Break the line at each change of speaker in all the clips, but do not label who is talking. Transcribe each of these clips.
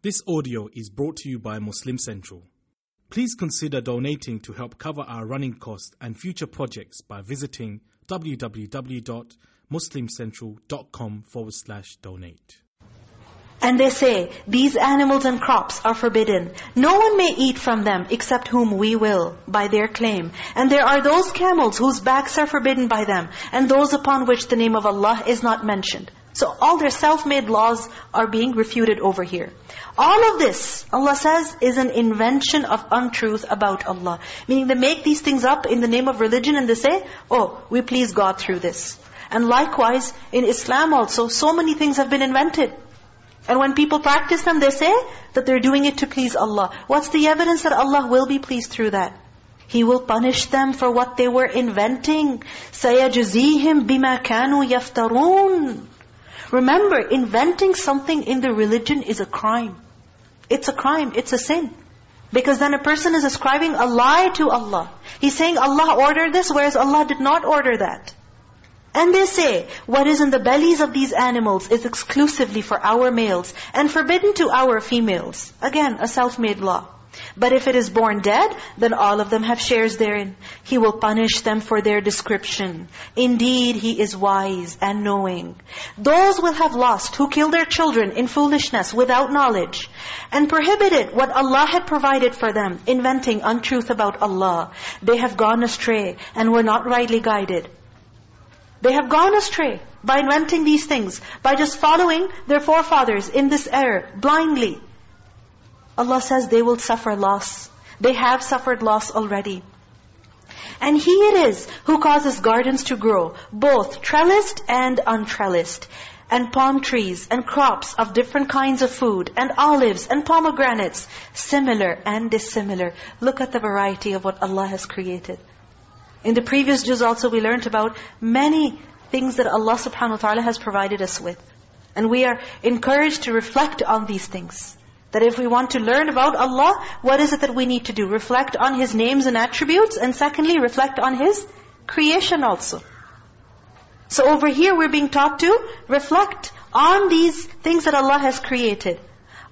This audio is brought to you by Muslim Central. Please consider donating to help cover our running costs and future projects by visiting www.muslimcentral.com forward slash donate.
And they say, these animals and crops are forbidden. No one may eat from them except whom we will, by their claim. And there are those camels whose backs are forbidden by them, and those upon which the name of Allah is not mentioned. So all their self-made laws are being refuted over here. All of this, Allah says, is an invention of untruth about Allah. Meaning they make these things up in the name of religion and they say, oh, we please God through this. And likewise, in Islam also, so many things have been invented. And when people practice them, they say that they're doing it to please Allah. What's the evidence that Allah will be pleased through that? He will punish them for what they were inventing. سَيَجْزِيهِمْ بِمَا كَانُوا يَفْتَرُونَ Remember, inventing something in the religion is a crime. It's a crime, it's a sin. Because then a person is ascribing a lie to Allah. He's saying Allah ordered this, whereas Allah did not order that. And they say, what is in the bellies of these animals is exclusively for our males and forbidden to our females. Again, a self-made law. But if it is born dead, then all of them have shares therein. He will punish them for their description. Indeed, He is wise and knowing. Those will have lost who kill their children in foolishness without knowledge and prohibited what Allah had provided for them, inventing untruth about Allah. They have gone astray and were not rightly guided. They have gone astray by inventing these things, by just following their forefathers in this error, blindly. Allah says they will suffer loss. They have suffered loss already. And He it is who causes gardens to grow, both trellised and untrellised, and palm trees and crops of different kinds of food, and olives and pomegranates, similar and dissimilar. Look at the variety of what Allah has created. In the previous juz also we learned about many things that Allah subhanahu wa ta'ala has provided us with. And we are encouraged to reflect on these things. That if we want to learn about Allah, what is it that we need to do? Reflect on His names and attributes, and secondly, reflect on His creation also. So over here we're being taught to reflect on these things that Allah has created.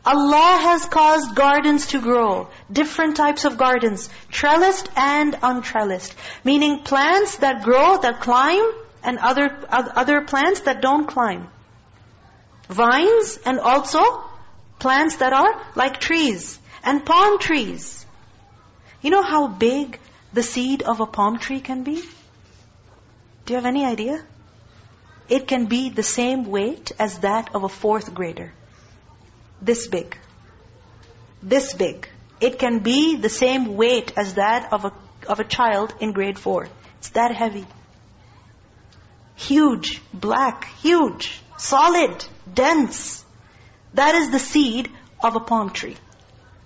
Allah has caused gardens to grow, different types of gardens, trellised and untrellised. Meaning plants that grow, that climb, and other, other plants that don't climb. Vines and also plants that are like trees. And palm trees. You know how big the seed of a palm tree can be? Do you have any idea? It can be the same weight as that of a fourth grader this big. This big. It can be the same weight as that of a, of a child in grade 4. It's that heavy. Huge, black, huge, solid, dense. That is the seed of a palm tree.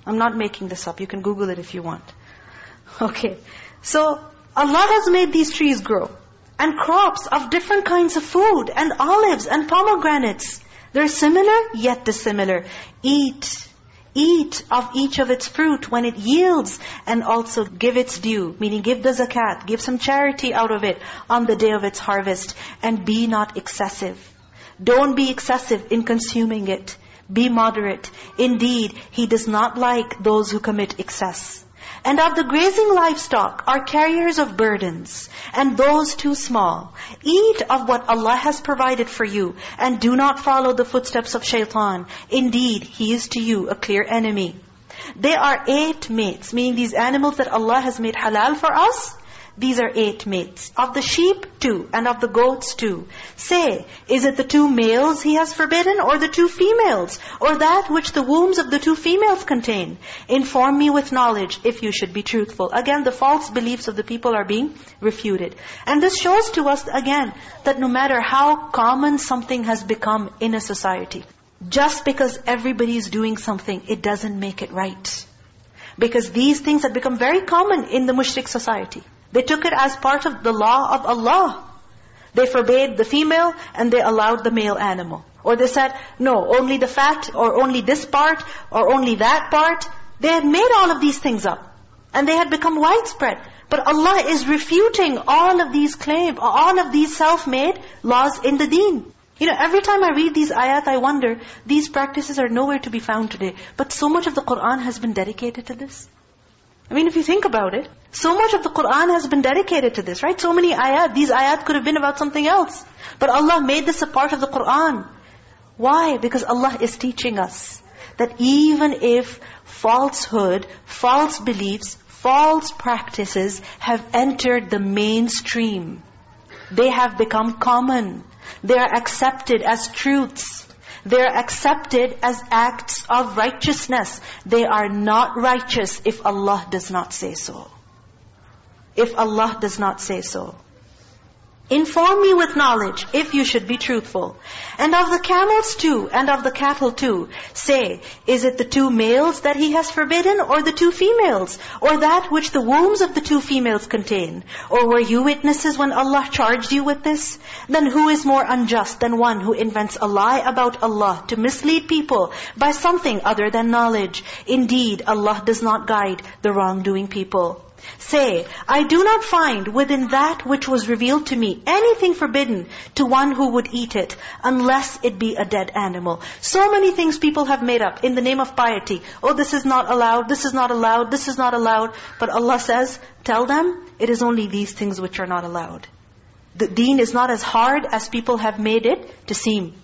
I'm not making this up. You can Google it if you want. Okay. So, Allah has made these trees grow. And crops of different kinds of food. And olives and pomegranates. They're similar, yet dissimilar. Eat, eat of each of its fruit when it yields and also give its due, meaning give the zakat, give some charity out of it on the day of its harvest and be not excessive. Don't be excessive in consuming it. Be moderate. Indeed, He does not like those who commit excess. And of the grazing livestock are carriers of burdens, and those too small. Eat of what Allah has provided for you, and do not follow the footsteps of shaitan. Indeed, he is to you a clear enemy. They are eight mates, meaning these animals that Allah has made halal for us, these are eight mates. Of the sheep, two. And of the goats, two. Say, is it the two males he has forbidden or the two females? Or that which the wombs of the two females contain? Inform me with knowledge if you should be truthful. Again, the false beliefs of the people are being refuted. And this shows to us again that no matter how common something has become in a society, just because everybody is doing something, it doesn't make it right. Because these things have become very common in the mushrik society. They took it as part of the law of Allah. They forbade the female and they allowed the male animal. Or they said, no, only the fat or only this part or only that part. They had made all of these things up. And they had become widespread. But Allah is refuting all of these claims, all of these self-made laws in the deen. You know, every time I read these ayat, I wonder, these practices are nowhere to be found today. But so much of the Qur'an has been dedicated to this. I mean, if you think about it, so much of the Qur'an has been dedicated to this, right? So many ayat, these ayat could have been about something else. But Allah made this a part of the Qur'an. Why? Because Allah is teaching us that even if falsehood, false beliefs, false practices have entered the mainstream, they have become common. They are accepted as truths. They are accepted as acts of righteousness. They are not righteous if Allah does not say so. If Allah does not say so. Inform me with knowledge, if you should be truthful. And of the camels too, and of the cattle too. Say, is it the two males that He has forbidden, or the two females? Or that which the wombs of the two females contain? Or were you witnesses when Allah charged you with this? Then who is more unjust than one who invents a lie about Allah to mislead people by something other than knowledge? Indeed, Allah does not guide the wrongdoing people. Say, I do not find within that which was revealed to me anything forbidden to one who would eat it, unless it be a dead animal. So many things people have made up in the name of piety. Oh, this is not allowed, this is not allowed, this is not allowed. But Allah says, tell them, it is only these things which are not allowed. The deen is not as hard as people have made it to seem.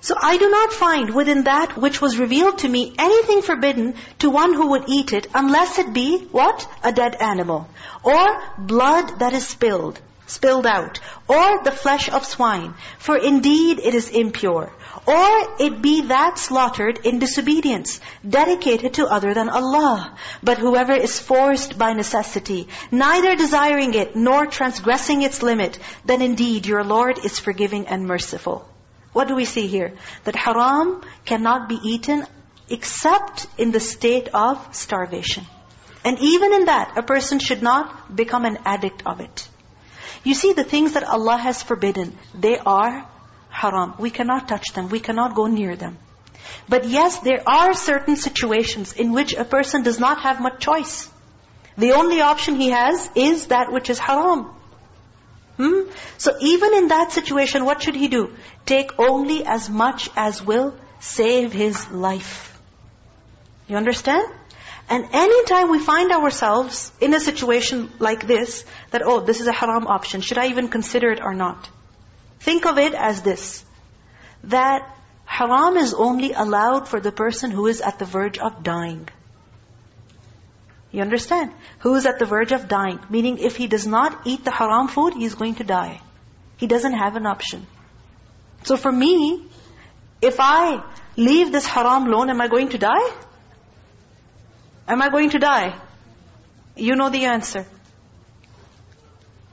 So I do not find within that which was revealed to me anything forbidden to one who would eat it unless it be, what? A dead animal. Or blood that is spilled, spilled out. Or the flesh of swine. For indeed it is impure. Or it be that slaughtered in disobedience, dedicated to other than Allah. But whoever is forced by necessity, neither desiring it nor transgressing its limit, then indeed your Lord is forgiving and merciful. What do we see here? That haram cannot be eaten except in the state of starvation. And even in that, a person should not become an addict of it. You see, the things that Allah has forbidden, they are haram. We cannot touch them. We cannot go near them. But yes, there are certain situations in which a person does not have much choice. The only option he has is that which is haram. Hmm? So even in that situation, what should he do? Take only as much as will save his life. You understand? And anytime we find ourselves in a situation like this, that, oh, this is a haram option, should I even consider it or not? Think of it as this, that haram is only allowed for the person who is at the verge of dying. You understand? Who is at the verge of dying. Meaning if he does not eat the haram food, he is going to die. He doesn't have an option. So for me, if I leave this haram alone, am I going to die? Am I going to die? You know the answer.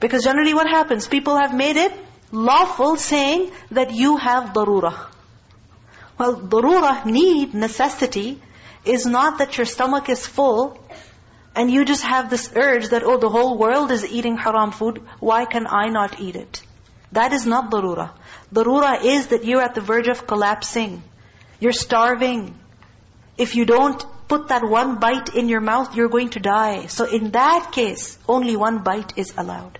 Because generally what happens? People have made it lawful saying that you have darura. Well, darura, need, necessity, is not that your stomach is full and you just have this urge that, oh, the whole world is eating haram food, why can I not eat it? That is not darura. Darura is that you're at the verge of collapsing. You're starving. If you don't put that one bite in your mouth, you're going to die. So in that case, only one bite is allowed.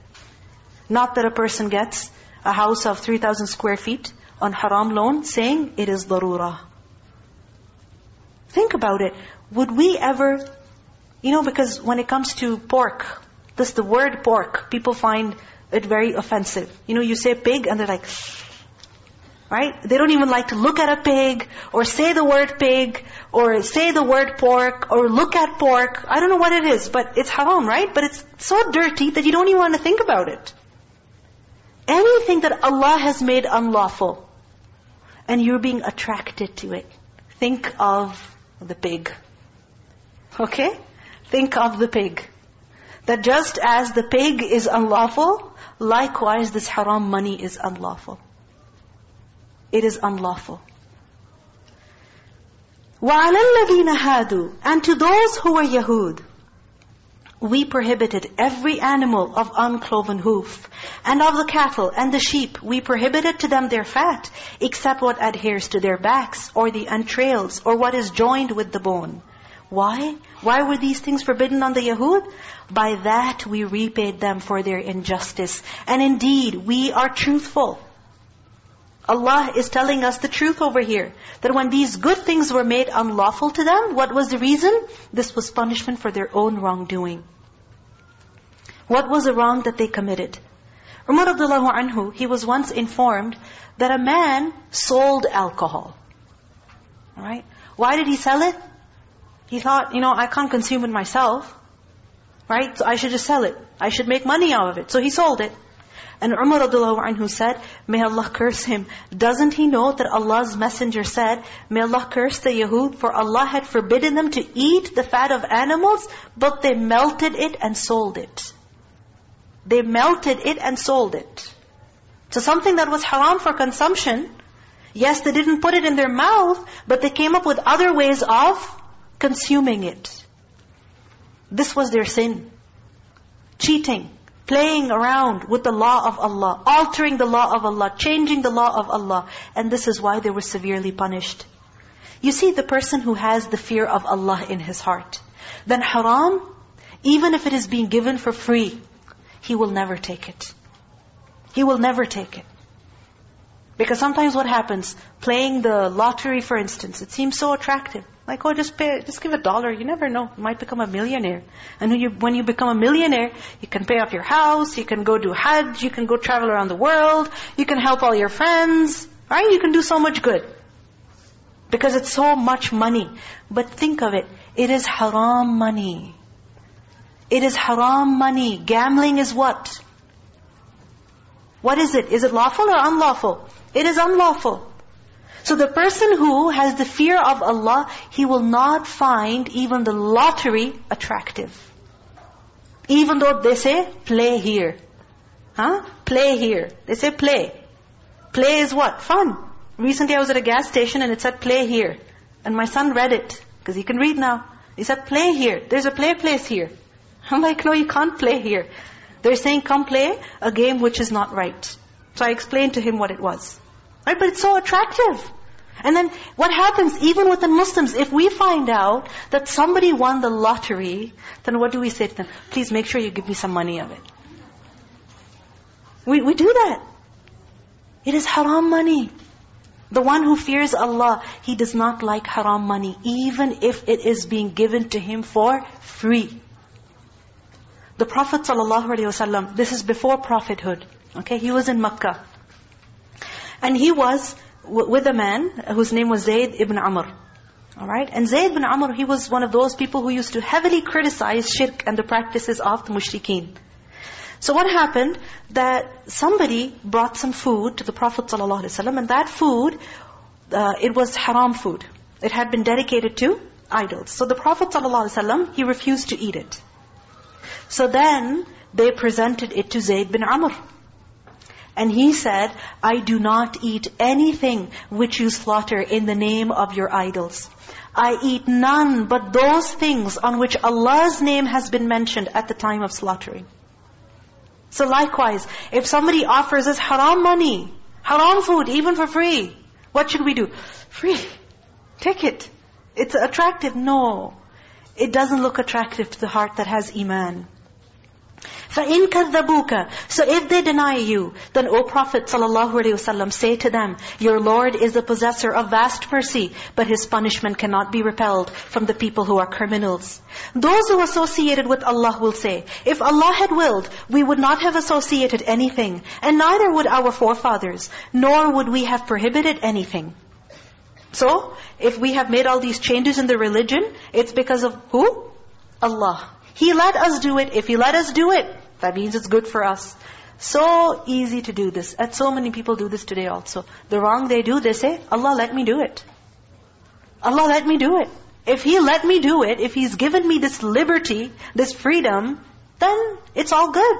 Not that a person gets a house of 3,000 square feet on haram loan saying it is darura. Think about it. Would we ever you know, because when it comes to pork, this the word pork, people find it very offensive. You know, you say pig and they're like, right? They don't even like to look at a pig or say the word pig or say the word pork or look at pork. I don't know what it is, but it's haram, right? But it's so dirty that you don't even want to think about it. Anything that Allah has made unlawful and you're being attracted to it, think of the pig. Okay? Think of the pig. That just as the pig is unlawful, likewise this haram money is unlawful. It is unlawful. وَعَلَى الَّذِينَ هَادُوا And to those who were Yahud, we prohibited every animal of uncloven hoof, and of the cattle and the sheep, we prohibited to them their fat, except what adheres to their backs, or the entrails, or what is joined with the bone. Why? Why were these things forbidden on the Yahud? By that we repaid them for their injustice. And indeed, we are truthful. Allah is telling us the truth over here. That when these good things were made unlawful to them, what was the reason? This was punishment for their own wrongdoing. What was the wrong that they committed? Umar radiallahu anhu, he was once informed that a man sold alcohol. All right? Why did he sell it? He thought, you know, I can't consume it myself. Right? So I should just sell it. I should make money out of it. So he sold it. And Umar radiallahu anhu said, may Allah curse him. Doesn't he know that Allah's messenger said, may Allah curse the Yahud, for Allah had forbidden them to eat the fat of animals, but they melted it and sold it. They melted it and sold it. So something that was haram for consumption, yes, they didn't put it in their mouth, but they came up with other ways of consuming it. This was their sin. Cheating playing around with the law of Allah, altering the law of Allah, changing the law of Allah. And this is why they were severely punished. You see, the person who has the fear of Allah in his heart, then haram, even if it is being given for free, he will never take it. He will never take it. Because sometimes what happens, playing the lottery for instance, it seems so attractive. Like, oh, just pay, just give a dollar. You never know. You might become a millionaire. And when you, when you become a millionaire, you can pay off your house, you can go do hajj, you can go travel around the world, you can help all your friends, right? You can do so much good. Because it's so much money. But think of it, it is haram money. It is haram money. Gambling is what? What is it? Is it lawful or unlawful? It is unlawful. So the person who has the fear of Allah, he will not find even the lottery attractive. Even though they say, play here. Huh? Play here. They say play. Play is what? Fun. Recently I was at a gas station and it said play here. And my son read it, because he can read now. He said, play here. There's a play place here. I'm like, no, you can't play here. They're saying, come play a game which is not right. So I explained to him what it was. Right? But it's so attractive. And then what happens even within Muslims, if we find out that somebody won the lottery, then what do we say to them? Please make sure you give me some money of it. We, we do that. It is haram money. The one who fears Allah, he does not like haram money, even if it is being given to him for free. The Prophet ﷺ, this is before prophethood. Okay, he was in Makkah. And he was with a man whose name was Zayd ibn Amr. Alright? And Zayd ibn Amr, he was one of those people who used to heavily criticize shirk and the practices of the mushrikeen. So what happened? That somebody brought some food to the Prophet ﷺ and that food, uh, it was haram food. It had been dedicated to idols. So the Prophet ﷺ, he refused to eat it. So then, they presented it to Zayd bin Amr. And he said, I do not eat anything which you slaughter in the name of your idols. I eat none but those things on which Allah's name has been mentioned at the time of slaughtering. So likewise, if somebody offers us haram money, haram food, even for free, what should we do? Free. Take it. It's attractive. No. It doesn't look attractive to the heart that has iman. فَإِن كَذَّبُوكَ So if they deny you, then O Prophet ﷺ, say to them, Your Lord is the possessor of vast mercy, but His punishment cannot be repelled from the people who are criminals. Those who associated with Allah will say, If Allah had willed, we would not have associated anything, and neither would our forefathers, nor would we have prohibited anything. So, if we have made all these changes in the religion, it's because of who? Allah. He let us do it. If He let us do it, that means it's good for us. So easy to do this. And so many people do this today also. The wrong they do, they say, Allah let me do it. Allah let me do it. If He let me do it, if He's given me this liberty, this freedom, then it's all good.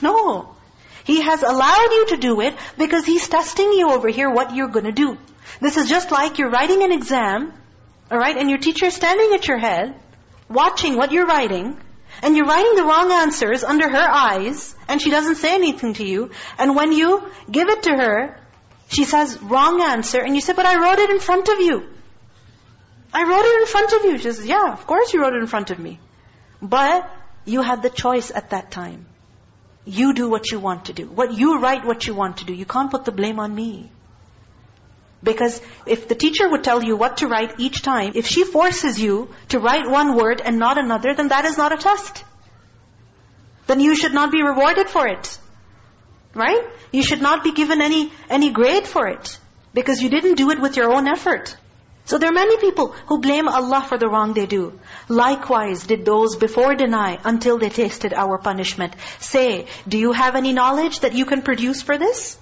No. He has allowed you to do it because He's testing you over here what you're going to do. This is just like you're writing an exam, all right, and your teacher is standing at your head, watching what you're writing, and you're writing the wrong answers under her eyes, and she doesn't say anything to you. And when you give it to her, she says, wrong answer. And you say, but I wrote it in front of you. I wrote it in front of you. She says, yeah, of course you wrote it in front of me. But you had the choice at that time. You do what you want to do. What You write what you want to do. You can't put the blame on me. Because if the teacher would tell you what to write each time, if she forces you to write one word and not another, then that is not a test. Then you should not be rewarded for it. Right? You should not be given any, any grade for it. Because you didn't do it with your own effort. So there are many people who blame Allah for the wrong they do. Likewise did those before deny until they tasted our punishment. Say, do you have any knowledge that you can produce for this?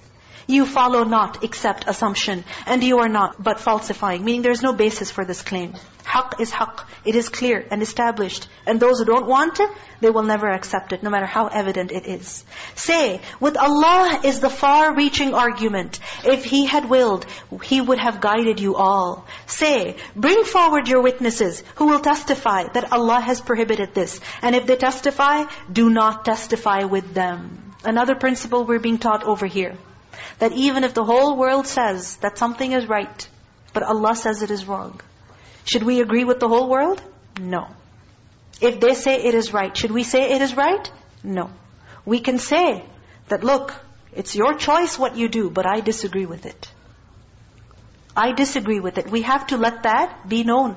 You follow not except assumption, and you are not but falsifying, meaning there's no basis for this claim. Haqq is haqq. It is clear and established. And those who don't want it, they will never accept it, no matter how evident it is. Say, with Allah is the far-reaching argument. If He had willed, He would have guided you all. Say, bring forward your witnesses who will testify that Allah has prohibited this. And if they testify, do not testify with them. Another principle we're being taught over here. That even if the whole world says that something is right, but Allah says it is wrong, should we agree with the whole world? No. If they say it is right, should we say it is right? No. We can say that, look, it's your choice what you do, but I disagree with it. I disagree with it. We have to let that be known.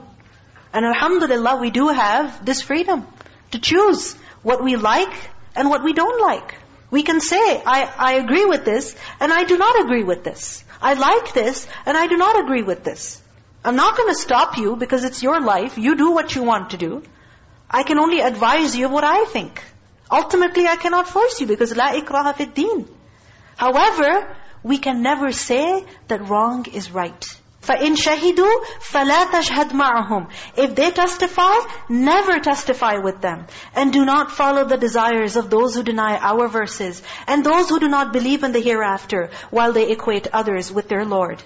And alhamdulillah, we do have this freedom to choose what we like and what we don't like. We can say, I, I agree with this and I do not agree with this. I like this and I do not agree with this. I'm not going to stop you because it's your life. You do what you want to do. I can only advise you what I think. Ultimately, I cannot force you because la ikraha fid deen. However, we can never say that wrong is right. فَإِن شَهِدُوا فَلَا تَشْهَدْ مَعَهُمْ If they testify, never testify with them. And do not follow the desires of those who deny our verses, and those who do not believe in the hereafter, while they equate others with their Lord.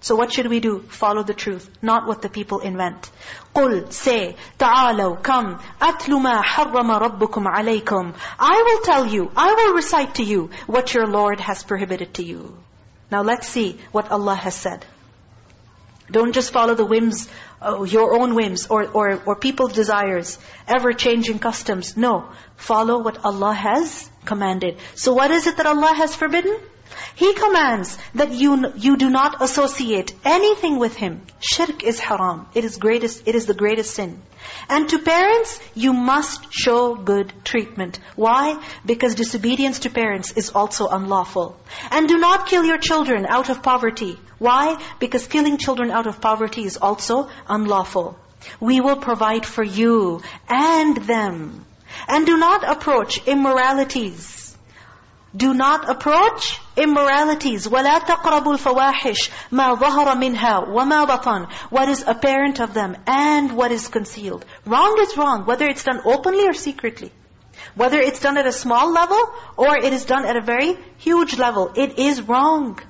So what should we do? Follow the truth, not what the people invent. قُلْ Say, تَعَالَوْ Come, أَتْلُ مَا حَرَّمَ رَبُّكُمْ عَلَيْكُمْ I will tell you, I will recite to you what your Lord has prohibited to you. Now let's see what Allah has said. Don't just follow the whims, uh, your own whims or, or, or people's desires, ever-changing customs. No, follow what Allah has commanded. So what is it that Allah has forbidden? He commands that you, you do not associate anything with Him. Shirk is haram. It is greatest. It is the greatest sin. And to parents, you must show good treatment. Why? Because disobedience to parents is also unlawful. And do not kill your children out of poverty. Why? Because killing children out of poverty is also unlawful. We will provide for you and them. And do not approach immoralities do not approach immoralities. وَلَا تَقْرَبُوا الْفَوَاحِشِ مَا ظَهَرَ مِنْهَا وَمَا بَطَنْ What is apparent of them and what is concealed. Wrong is wrong, whether it's done openly or secretly. Whether it's done at a small level or it is done at a very huge level. It is wrong.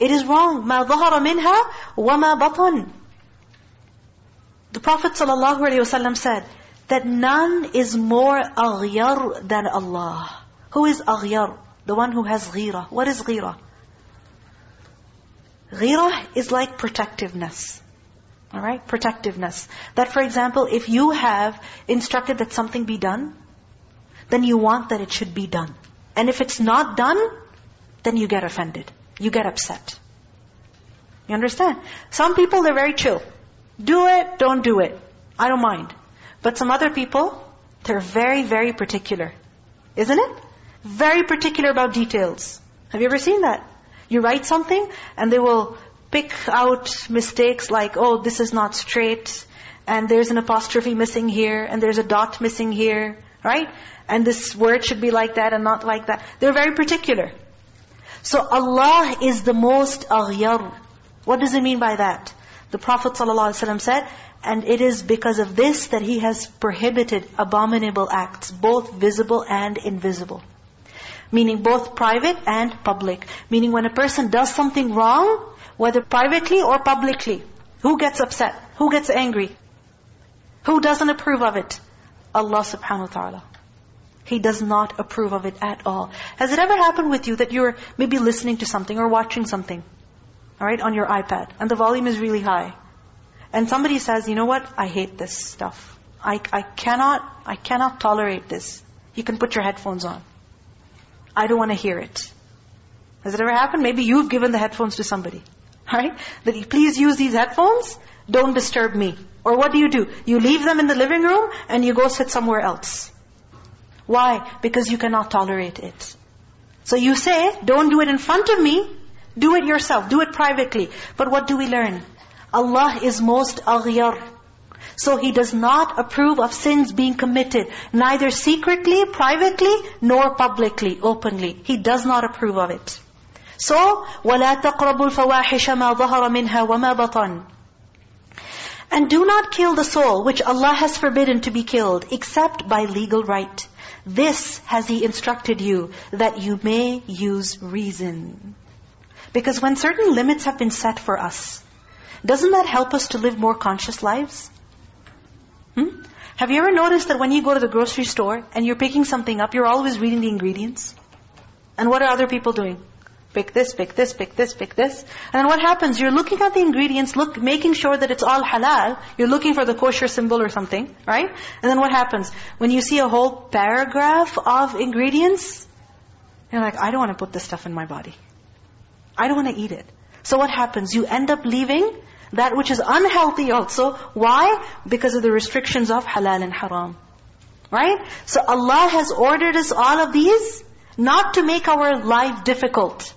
It is wrong. مَا ظَهَرَ مِنْهَا وَمَا بَطَنْ The Prophet ﷺ said that none is more aghyar than Allah. Who is aghyar? The one who has ghira. What is ghira? Ghira is like protectiveness. All right? Protectiveness. That for example, if you have instructed that something be done, then you want that it should be done. And if it's not done, then you get offended. You get upset. You understand? Some people, they're very chill. Do it, don't do it. I don't mind. But some other people, they're very, very particular. Isn't it? Very particular about details. Have you ever seen that? You write something and they will pick out mistakes like, oh, this is not straight, and there's an apostrophe missing here, and there's a dot missing here, right? And this word should be like that and not like that. They're very particular. So Allah is the most aghyar. What does it mean by that? The Prophet ﷺ said, and it is because of this that He has prohibited abominable acts, both visible and invisible. Meaning both private and public. Meaning when a person does something wrong, whether privately or publicly, who gets upset? Who gets angry? Who doesn't approve of it? Allah subhanahu wa ta'ala. He does not approve of it at all. Has it ever happened with you that you're maybe listening to something or watching something, all right, on your iPad, and the volume is really high, and somebody says, you know what, I hate this stuff. I, I cannot, I cannot tolerate this. You can put your headphones on. I don't want to hear it. Has it ever happened? Maybe you've given the headphones to somebody. Right? That you please use these headphones, don't disturb me. Or what do you do? You leave them in the living room and you go sit somewhere else. Why? Because you cannot tolerate it. So you say, don't do it in front of me, do it yourself, do it privately. But what do we learn? Allah is most aghyar. So He does not approve of sins being committed, neither secretly, privately, nor publicly, openly. He does not approve of it. So, وَلَا تَقْرَبُوا الْفَوَاحِشَ مَا ظَهَرَ مِنْهَا وَمَا بَطَنْ And do not kill the soul, which Allah has forbidden to be killed, except by legal right. This has He instructed you, that you may use reason. Because when certain limits have been set for us, doesn't that help us to live more conscious lives? Have you ever noticed that when you go to the grocery store and you're picking something up, you're always reading the ingredients? And what are other people doing? Pick this, pick this, pick this, pick this. And then what happens? You're looking at the ingredients, look, making sure that it's all halal. You're looking for the kosher symbol or something, right? And then what happens? When you see a whole paragraph of ingredients, you're like, I don't want to put this stuff in my body. I don't want to eat it. So what happens? You end up leaving that which is unhealthy also. Why? Because of the restrictions of halal and haram. Right? So Allah has ordered us all of these not to make our life difficult.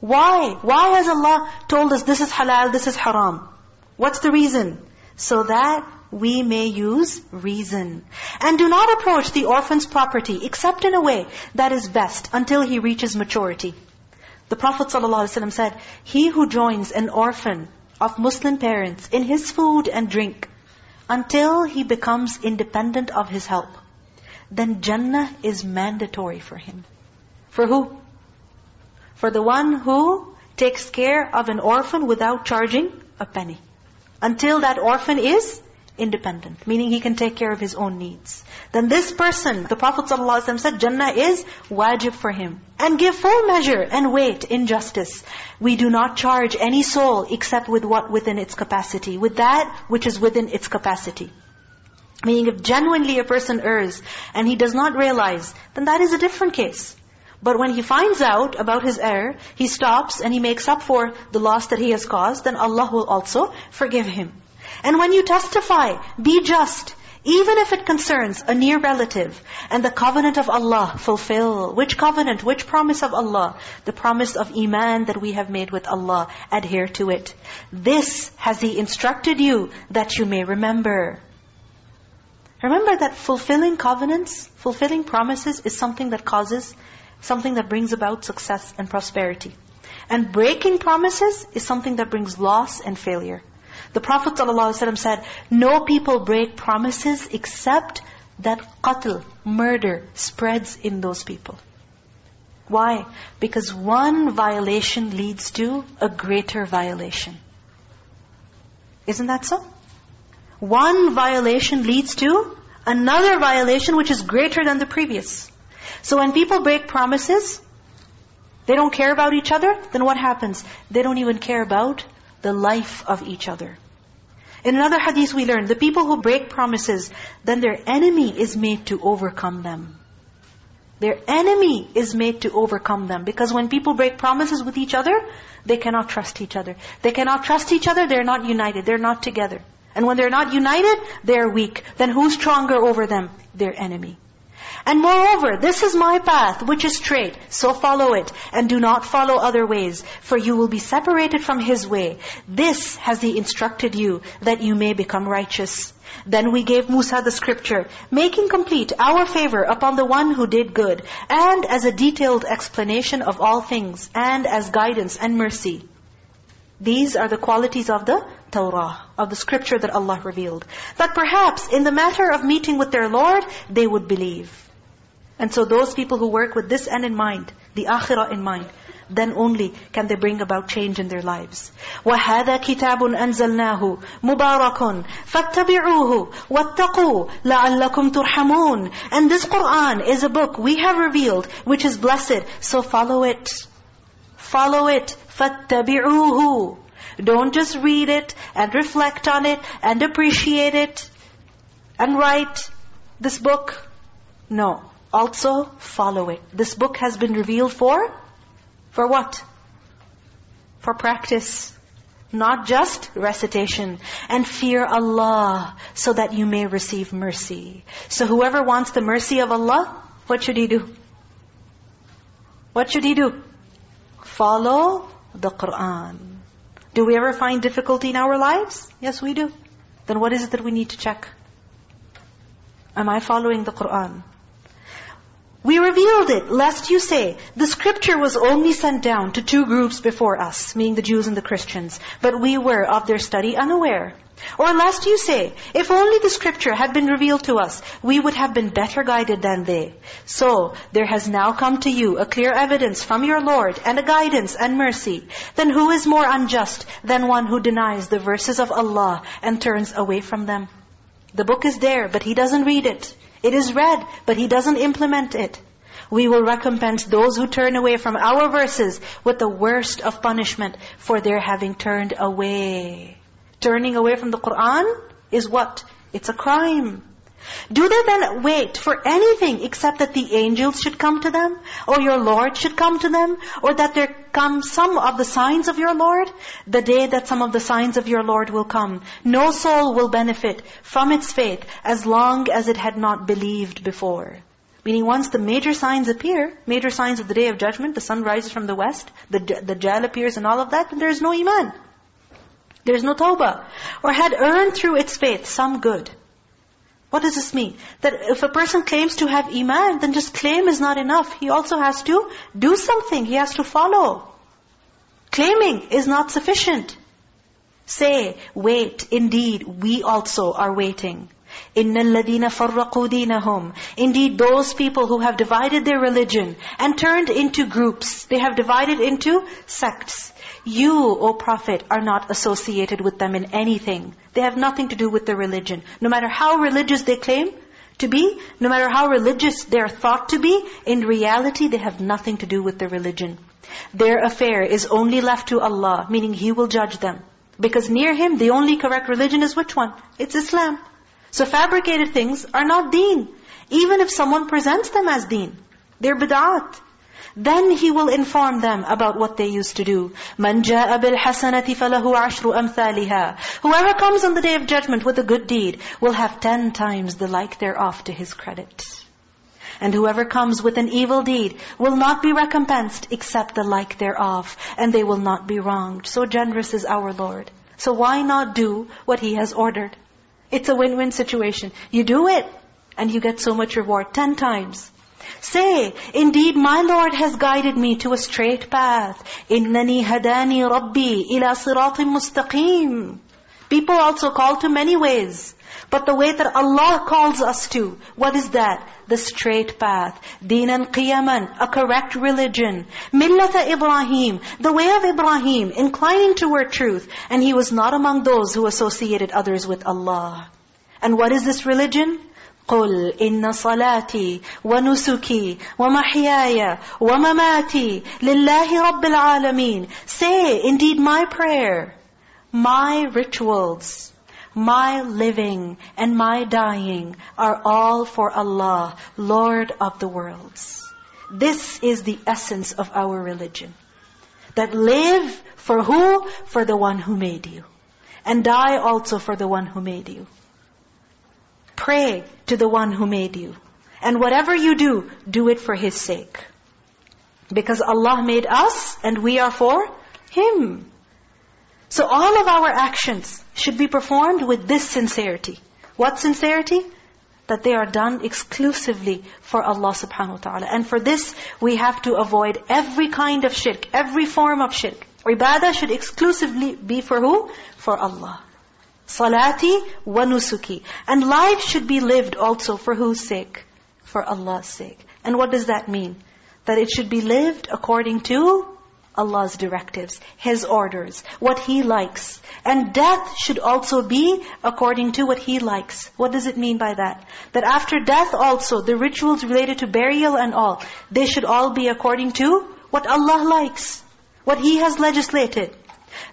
Why? Why has Allah told us this is halal, this is haram? What's the reason? So that we may use reason. And do not approach the orphan's property except in a way that is best until he reaches maturity. The Prophet ﷺ said, He who joins an orphan of Muslim parents in his food and drink until he becomes independent of his help, then Jannah is mandatory for him. For who? For the one who takes care of an orphan without charging a penny. Until that orphan is independent, meaning he can take care of his own needs. Then this person, the Prophet ﷺ said, Jannah is wajib for him. And give full measure and weight in justice. We do not charge any soul except with what within its capacity, with that which is within its capacity. Meaning if genuinely a person errs and he does not realize, then that is a different case. But when he finds out about his error, he stops and he makes up for the loss that he has caused, then Allah will also forgive him. And when you testify, be just, even if it concerns a near relative. And the covenant of Allah fulfill. Which covenant? Which promise of Allah? The promise of Iman that we have made with Allah. Adhere to it. This has He instructed you that you may remember. Remember that fulfilling covenants, fulfilling promises is something that causes, something that brings about success and prosperity. And breaking promises is something that brings loss and failure. The Prophet ﷺ said, no people break promises except that qatl, murder, spreads in those people. Why? Because one violation leads to a greater violation. Isn't that so? One violation leads to another violation which is greater than the previous. So when people break promises, they don't care about each other, then what happens? They don't even care about the life of each other. In another hadith we learn, the people who break promises, then their enemy is made to overcome them. Their enemy is made to overcome them. Because when people break promises with each other, they cannot trust each other. They cannot trust each other, they're not united, they're not together. And when they're not united, they're weak. Then who's stronger over them? Their enemy. And moreover, this is my path, which is straight. So follow it, and do not follow other ways, for you will be separated from His way. This has He instructed you, that you may become righteous. Then we gave Musa the scripture, making complete our favor upon the one who did good, and as a detailed explanation of all things, and as guidance and mercy. These are the qualities of the Torah, of the scripture that Allah revealed. That perhaps in the matter of meeting with their Lord, they would believe. And so those people who work with this end in mind, the akhirah in mind, then only can they bring about change in their lives. وَهَذَا كِتَابٌ أَنزَلْنَاهُ مُبَارَكٌ فَاتَّبِعُوهُ وَاتَّقُوا لَعَلَّكُمْ تُرْحَمُونَ And this Qur'an is a book we have revealed, which is blessed. So follow it. Follow it. فَاتَّبِعُوهُ Don't just read it and reflect on it and appreciate it and write this book. No also follow it. This book has been revealed for, for what? For practice. not just recitation. And fear Allah so that you may receive mercy. So whoever wants the mercy of Allah, what should he do? What should he do? Follow the Qur'an. Do we ever find difficulty in our lives? Yes, we do. Then what is it that we need to check? Am I following the Qur'an? We revealed it, lest you say, the scripture was only sent down to two groups before us, meaning the Jews and the Christians, but we were of their study unaware. Or lest you say, if only the scripture had been revealed to us, we would have been better guided than they. So, there has now come to you a clear evidence from your Lord and a guidance and mercy. Then who is more unjust than one who denies the verses of Allah and turns away from them? The book is there, but he doesn't read it. It is read, but he doesn't implement it. We will recompense those who turn away from our verses with the worst of punishment for their having turned away. Turning away from the Qur'an is what? It's a crime. Do they then wait for anything except that the angels should come to them? Or your Lord should come to them? Or that there come some of the signs of your Lord? The day that some of the signs of your Lord will come, no soul will benefit from its faith as long as it had not believed before. Meaning once the major signs appear, major signs of the day of judgment, the sun rises from the west, the, the Dajjal appears and all of that, then there is no iman. There is no tawbah. Or had earned through its faith some good. What does this mean? That if a person claims to have iman, then just claim is not enough. He also has to do something. He has to follow. Claiming is not sufficient. Say, wait, indeed, we also are waiting. إِنَّ الَّذِينَ فَرَّقُوا دِينَهُمْ Indeed, those people who have divided their religion and turned into groups, they have divided into sects. You, O Prophet, are not associated with them in anything. They have nothing to do with their religion. No matter how religious they claim to be, no matter how religious they are thought to be, in reality they have nothing to do with their religion. Their affair is only left to Allah, meaning He will judge them. Because near Him, the only correct religion is which one? It's Islam. So fabricated things are not deen. Even if someone presents them as deen. They're bid'at. Then He will inform them about what they used to do. مَنْ جَاءَ بِالْحَسَنَةِ فَلَهُ عَشْرُ أَمْثَالِهَا Whoever comes on the day of judgment with a good deed will have ten times the like thereof to his credit. And whoever comes with an evil deed will not be recompensed except the like thereof. And they will not be wronged. So generous is our Lord. So why not do what He has ordered? It's a win-win situation. You do it, and you get so much reward, ten times. Say, indeed my Lord has guided me to a straight path. إِنَّنِي هَدَانِي رَبِّي إِلَى صِرَاطٍ مُسْتَقِيمٍ People also call to many ways. But the way that Allah calls us to, what is that? The straight path. Dinan qiyaman, a correct religion. Millata Ibrahim, the way of Ibrahim, inclining toward truth. And he was not among those who associated others with Allah. And what is this religion? قل إن صلاتي ونسكي ومحياي ومماتي لله رب العالمين Say, indeed my prayer, my rituals, my living and my dying are all for Allah, Lord of the worlds. This is the essence of our religion. That live for who? For the one who made you. And die also for the one who made you. Pray to the one who made you. And whatever you do, do it for His sake. Because Allah made us and we are for Him. So all of our actions should be performed with this sincerity. What sincerity? That they are done exclusively for Allah subhanahu wa ta'ala. And for this, we have to avoid every kind of shirk, every form of shirk. Ibadah should exclusively be for who? For Allah. Salati wa nusuki. And life should be lived also for whose sake? For Allah's sake. And what does that mean? That it should be lived according to Allah's directives, His orders, what He likes. And death should also be according to what He likes. What does it mean by that? That after death also, the rituals related to burial and all, they should all be according to what Allah likes, what He has legislated.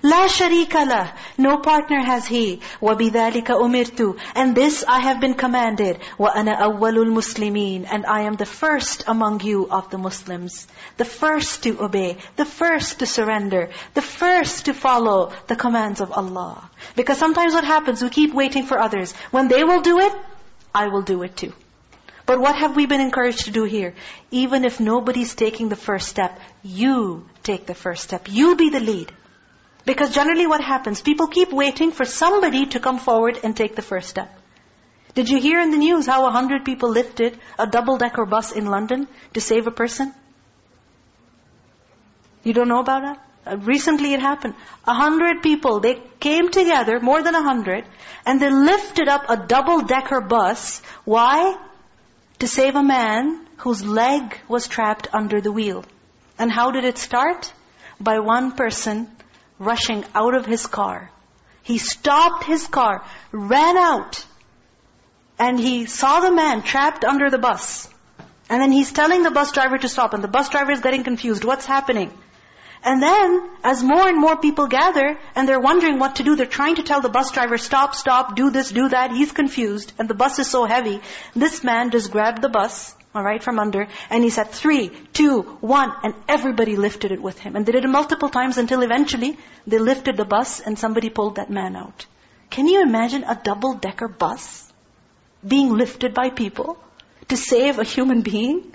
لا شريك له. No partner has he. وَبِذَلِكَ أُمِرْتُ And this I have been commanded. وَأَنَا أَوَّلُ الْمُسْلِمِينَ And I am the first among you of the Muslims. The first to obey. The first to surrender. The first to follow the commands of Allah. Because sometimes what happens, we keep waiting for others. When they will do it, I will do it too. But what have we been encouraged to do here? Even if nobody's taking the first step, you take the first step. You be the lead. Because generally what happens, people keep waiting for somebody to come forward and take the first step. Did you hear in the news how a hundred people lifted a double-decker bus in London to save a person? You don't know about that? Uh, recently it happened. A hundred people, they came together, more than a hundred, and they lifted up a double-decker bus. Why? To save a man whose leg was trapped under the wheel. And how did it start? By one person rushing out of his car. He stopped his car, ran out, and he saw the man trapped under the bus. And then he's telling the bus driver to stop, and the bus driver is getting confused. What's happening? And then, as more and more people gather, and they're wondering what to do, they're trying to tell the bus driver, stop, stop, do this, do that. He's confused, and the bus is so heavy. This man just grabbed the bus, all right, from under, and he said, three, two, one, and everybody lifted it with him. And they did it multiple times until eventually, they lifted the bus, and somebody pulled that man out. Can you imagine a double-decker bus being lifted by people to save a human being?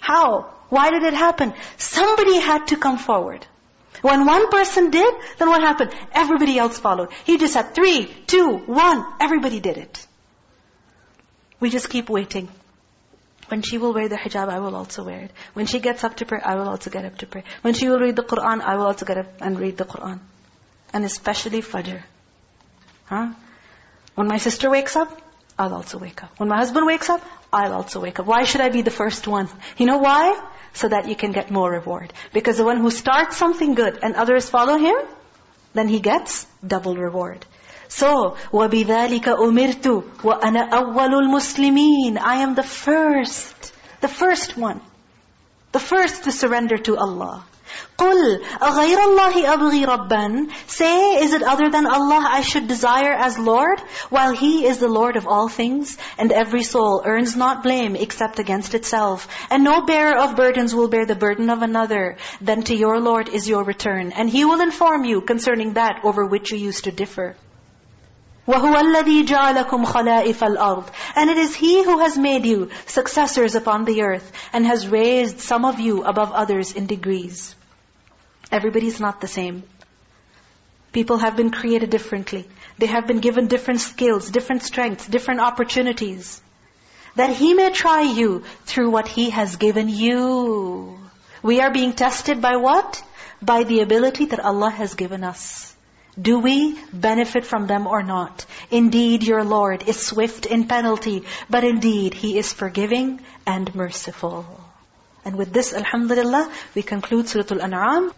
How? Why did it happen? Somebody had to come forward. When one person did, then what happened? Everybody else followed. He just said, three, two, one. Everybody did it. We just keep waiting. When she will wear the hijab, I will also wear it. When she gets up to pray, I will also get up to pray. When she will read the Qur'an, I will also get up and read the Qur'an. And especially Fajr. Huh? When my sister wakes up, I'll also wake up. When my husband wakes up, I'll also wake up. Why should I be the first one? You know why? So that you can get more reward. Because the one who starts something good and others follow him, then he gets double reward. So, وَبِذَلِكَ أُمِرْتُ وَأَنَا أَوَّلُ الْمُسْلِمِينَ I am the first, the first one. The first to surrender to Allah. قُلْ أَغَيْرَ اللَّهِ أَبْغِي رَبًّا Say, is it other than Allah I should desire as Lord, while He is the Lord of all things, and every soul earns not blame except against itself, and no bearer of burdens will bear the burden of another. Then to your Lord is your return, and He will inform you concerning that over which you used to differ. وَهُوَ الَّذِي جَعَلَكُمْ خَلَائِفَ الْأَرْضِ And it is He who has made you successors upon the earth and has raised some of you above others in degrees. Everybody's not the same. People have been created differently. They have been given different skills, different strengths, different opportunities. That He may try you through what He has given you. We are being tested by what? By the ability that Allah has given us. Do we benefit from them or not? Indeed, your Lord is swift in penalty, but indeed He is forgiving and merciful. And with this, alhamdulillah, we conclude Surah Al-An'am.